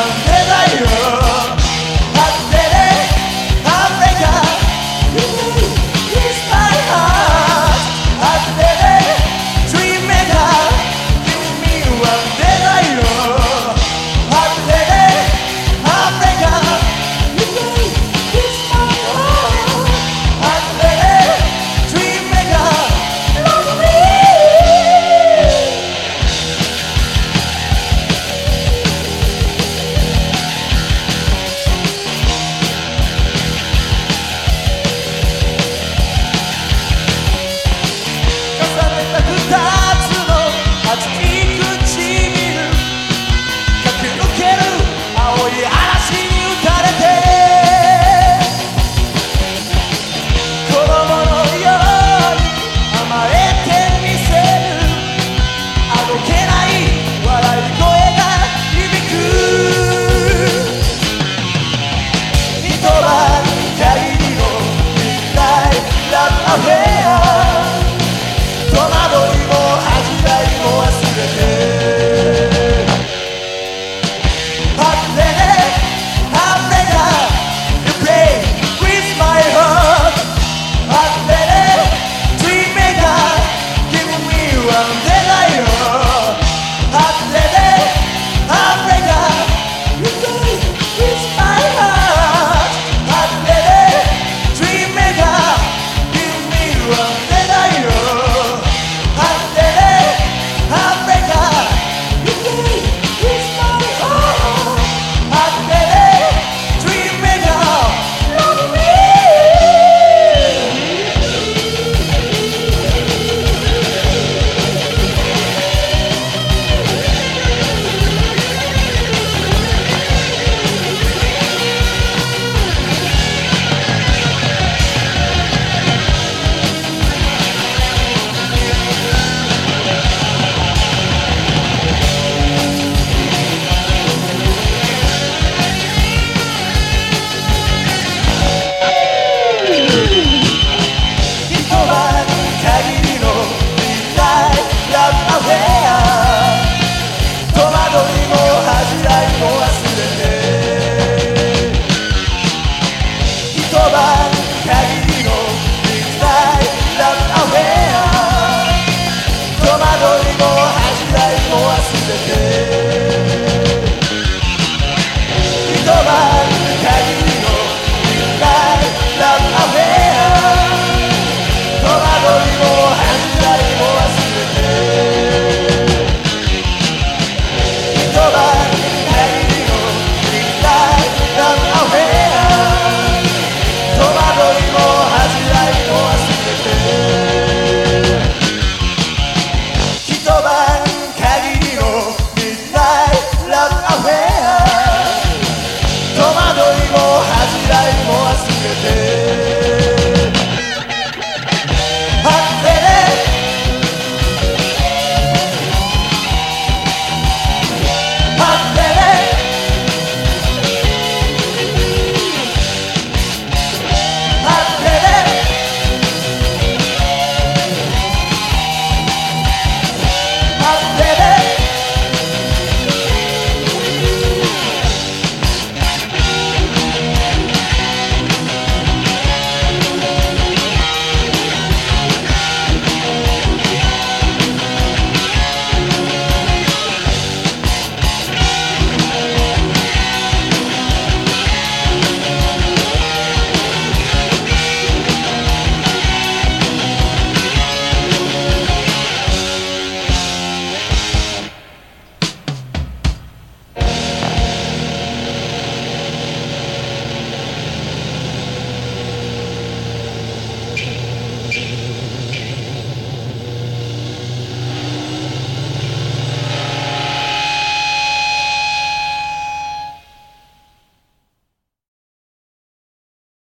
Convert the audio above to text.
love.